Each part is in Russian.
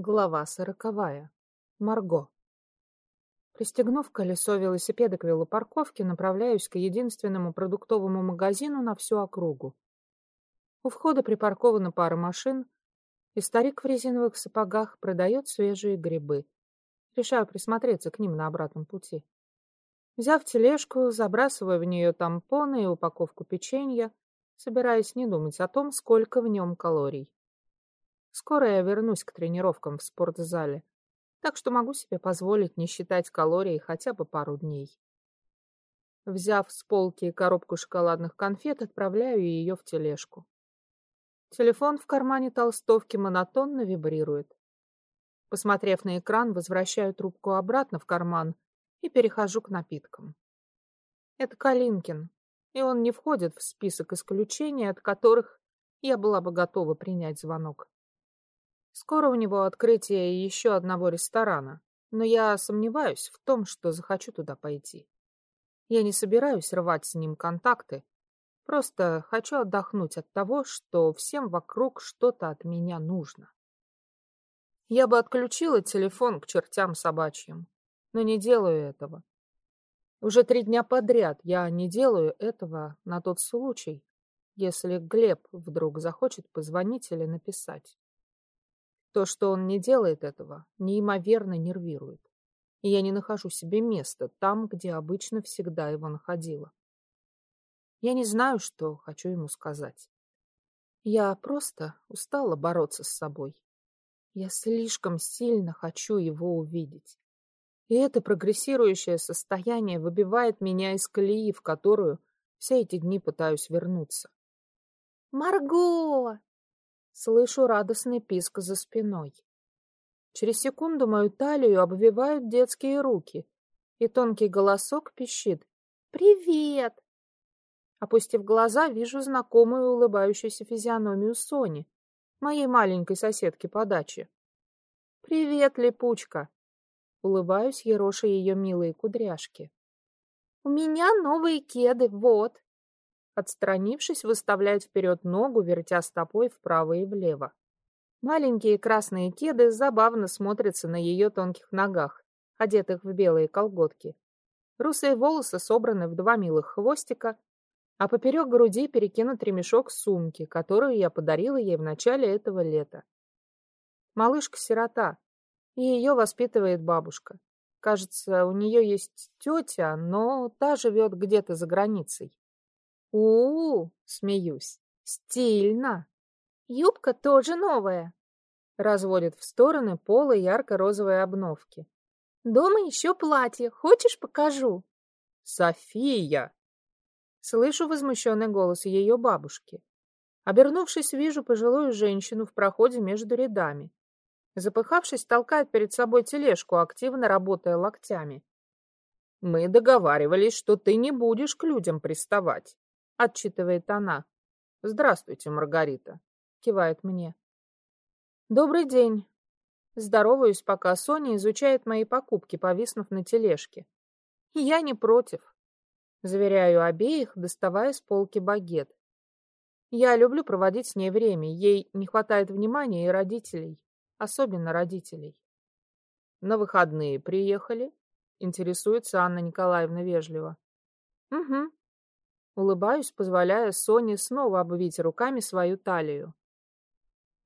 Глава сороковая. Марго. Пристегнув колесо велосипеда к велопарковке, направляюсь к единственному продуктовому магазину на всю округу. У входа припаркована пара машин, и старик в резиновых сапогах продает свежие грибы. Решаю присмотреться к ним на обратном пути. Взяв тележку, забрасываю в нее тампоны и упаковку печенья, собираясь не думать о том, сколько в нем калорий. Скоро я вернусь к тренировкам в спортзале, так что могу себе позволить не считать калорий хотя бы пару дней. Взяв с полки коробку шоколадных конфет, отправляю ее в тележку. Телефон в кармане толстовки монотонно вибрирует. Посмотрев на экран, возвращаю трубку обратно в карман и перехожу к напиткам. Это Калинкин, и он не входит в список исключений, от которых я была бы готова принять звонок. Скоро у него открытие еще одного ресторана, но я сомневаюсь в том, что захочу туда пойти. Я не собираюсь рвать с ним контакты, просто хочу отдохнуть от того, что всем вокруг что-то от меня нужно. Я бы отключила телефон к чертям собачьим, но не делаю этого. Уже три дня подряд я не делаю этого на тот случай, если Глеб вдруг захочет позвонить или написать. То, что он не делает этого, неимоверно нервирует. И я не нахожу себе места там, где обычно всегда его находила. Я не знаю, что хочу ему сказать. Я просто устала бороться с собой. Я слишком сильно хочу его увидеть. И это прогрессирующее состояние выбивает меня из колеи, в которую все эти дни пытаюсь вернуться. «Марго!» Слышу радостный писк за спиной. Через секунду мою талию обвивают детские руки, и тонкий голосок пищит «Привет!». Опустив глаза, вижу знакомую улыбающуюся физиономию Сони, моей маленькой соседки по даче. «Привет, липучка!» Улыбаюсь, ероша ее милые кудряшки. «У меня новые кеды, вот!» Отстранившись, выставляет вперед ногу, вертя стопой вправо и влево. Маленькие красные кеды забавно смотрятся на ее тонких ногах, одетых в белые колготки. Русые волосы собраны в два милых хвостика, а поперек груди перекинут ремешок сумки, которую я подарила ей в начале этого лета. Малышка-сирота, и ее воспитывает бабушка. Кажется, у нее есть тетя, но та живет где-то за границей у, -у, смеюсь. Стильно. Юбка тоже новая. Разводит в стороны полы ярко-розовой обновки. Дома еще платье. Хочешь, покажу? София! Слышу возмущенный голос ее бабушки. Обернувшись, вижу пожилую женщину в проходе между рядами. Запыхавшись, толкает перед собой тележку, активно работая локтями. Мы договаривались, что ты не будешь к людям приставать отчитывает она. Здравствуйте, Маргарита, кивает мне. Добрый день. Здороваюсь, пока Соня изучает мои покупки, повиснув на тележке. Я не против. Заверяю обеих, доставая с полки багет. Я люблю проводить с ней время. Ей не хватает внимания и родителей. Особенно родителей. На выходные приехали? Интересуется Анна Николаевна вежливо. Угу. Улыбаюсь, позволяя Соне снова обвить руками свою талию.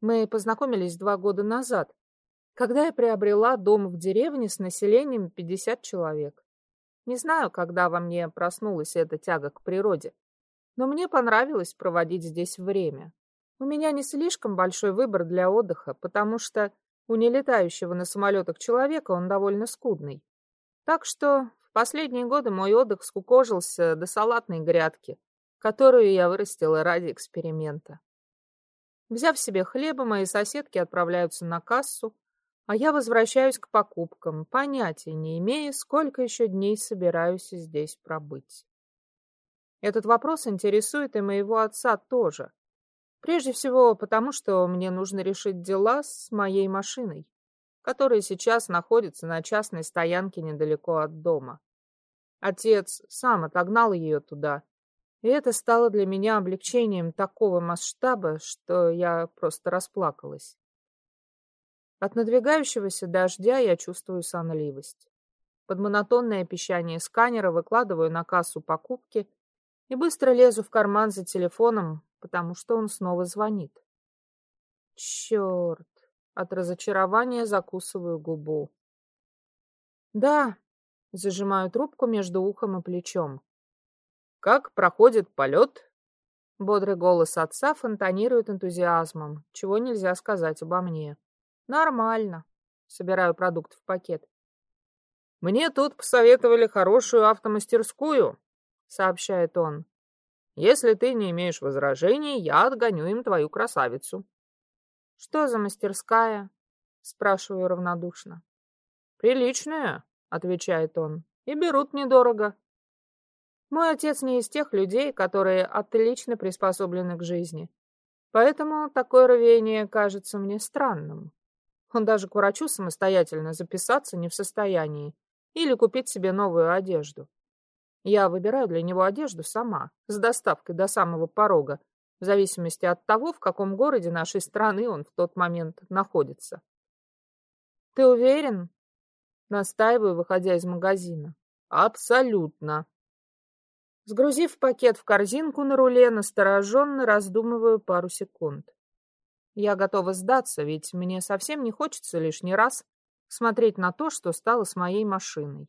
Мы познакомились два года назад, когда я приобрела дом в деревне с населением 50 человек. Не знаю, когда во мне проснулась эта тяга к природе, но мне понравилось проводить здесь время. У меня не слишком большой выбор для отдыха, потому что у нелетающего на самолетах человека он довольно скудный. Так что последние годы мой отдых скукожился до салатной грядки, которую я вырастила ради эксперимента. Взяв себе хлеба, мои соседки отправляются на кассу, а я возвращаюсь к покупкам, понятия не имея, сколько еще дней собираюсь здесь пробыть. Этот вопрос интересует и моего отца тоже. Прежде всего потому, что мне нужно решить дела с моей машиной которая сейчас находится на частной стоянке недалеко от дома. Отец сам отогнал ее туда, и это стало для меня облегчением такого масштаба, что я просто расплакалась. От надвигающегося дождя я чувствую сонливость. Под монотонное пищание сканера выкладываю на кассу покупки и быстро лезу в карман за телефоном, потому что он снова звонит. Черт! От разочарования закусываю губу. Да, зажимаю трубку между ухом и плечом. Как проходит полет? Бодрый голос отца фонтанирует энтузиазмом, чего нельзя сказать обо мне. Нормально. Собираю продукт в пакет. Мне тут посоветовали хорошую автомастерскую, сообщает он. Если ты не имеешь возражений, я отгоню им твою красавицу. Что за мастерская? Спрашиваю равнодушно. Приличная, отвечает он, и берут недорого. Мой отец не из тех людей, которые отлично приспособлены к жизни. Поэтому такое рвение кажется мне странным. Он даже к врачу самостоятельно записаться не в состоянии или купить себе новую одежду. Я выбираю для него одежду сама, с доставкой до самого порога, в зависимости от того, в каком городе нашей страны он в тот момент находится. «Ты уверен?» Настаиваю, выходя из магазина. «Абсолютно». Сгрузив пакет в корзинку на руле, настороженно раздумываю пару секунд. Я готова сдаться, ведь мне совсем не хочется лишний раз смотреть на то, что стало с моей машиной.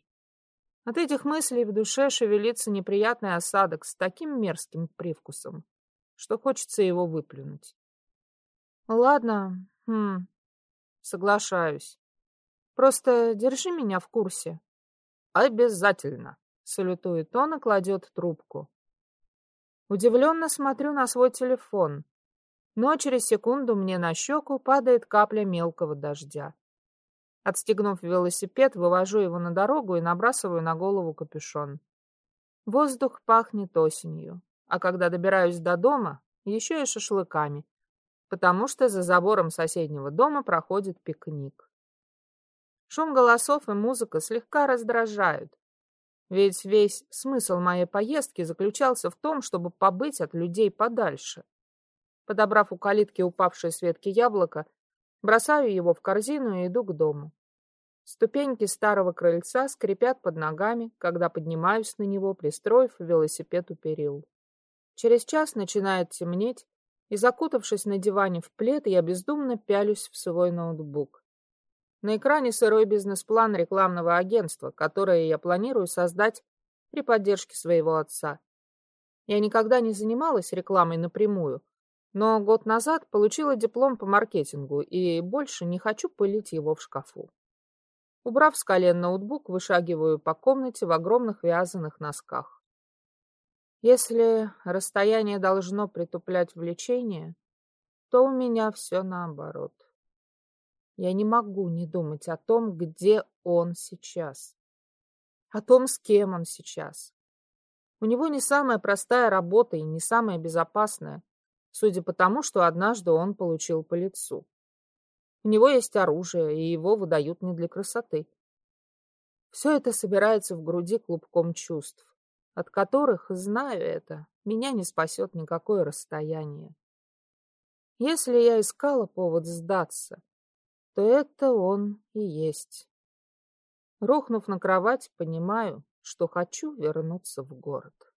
От этих мыслей в душе шевелится неприятный осадок с таким мерзким привкусом, что хочется его выплюнуть. Ладно, хм, соглашаюсь. Просто держи меня в курсе. Обязательно, салютует он и кладет трубку. Удивленно смотрю на свой телефон, но через секунду мне на щеку падает капля мелкого дождя. Отстегнув велосипед, вывожу его на дорогу и набрасываю на голову капюшон. Воздух пахнет осенью а когда добираюсь до дома, еще и шашлыками, потому что за забором соседнего дома проходит пикник. Шум голосов и музыка слегка раздражают, ведь весь смысл моей поездки заключался в том, чтобы побыть от людей подальше. Подобрав у калитки упавшее с ветки яблоко, бросаю его в корзину и иду к дому. Ступеньки старого крыльца скрипят под ногами, когда поднимаюсь на него, пристроив велосипед у перил. Через час начинает темнеть, и, закутавшись на диване в плед, я бездумно пялюсь в свой ноутбук. На экране сырой бизнес-план рекламного агентства, которое я планирую создать при поддержке своего отца. Я никогда не занималась рекламой напрямую, но год назад получила диплом по маркетингу и больше не хочу пылить его в шкафу. Убрав с колен ноутбук, вышагиваю по комнате в огромных вязаных носках. Если расстояние должно притуплять влечение, то у меня все наоборот. Я не могу не думать о том, где он сейчас. О том, с кем он сейчас. У него не самая простая работа и не самая безопасная, судя по тому, что однажды он получил по лицу. У него есть оружие, и его выдают не для красоты. Все это собирается в груди клубком чувств от которых, знаю это, меня не спасет никакое расстояние. Если я искала повод сдаться, то это он и есть. Рухнув на кровать, понимаю, что хочу вернуться в город.